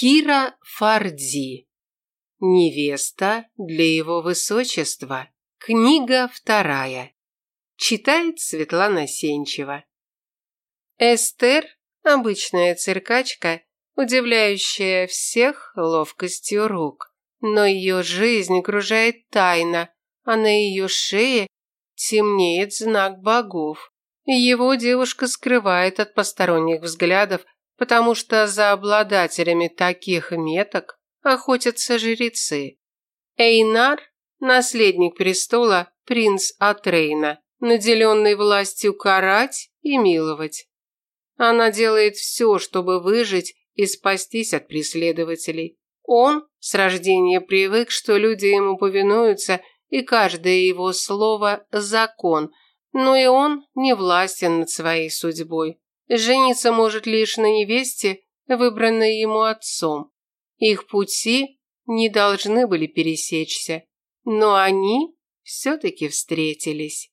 Кира Фарди. Невеста для его высочества. Книга вторая. Читает Светлана Сенчева. Эстер – обычная циркачка, удивляющая всех ловкостью рук. Но ее жизнь окружает тайна, а на ее шее темнеет знак богов. Его девушка скрывает от посторонних взглядов, потому что за обладателями таких меток охотятся жрецы. Эйнар – наследник престола, принц Атрейна, наделенный властью карать и миловать. Она делает все, чтобы выжить и спастись от преследователей. Он с рождения привык, что люди ему повинуются, и каждое его слово – закон, но и он не властен над своей судьбой. Жениться может лишь на невесте, выбранной ему отцом. Их пути не должны были пересечься, но они все-таки встретились.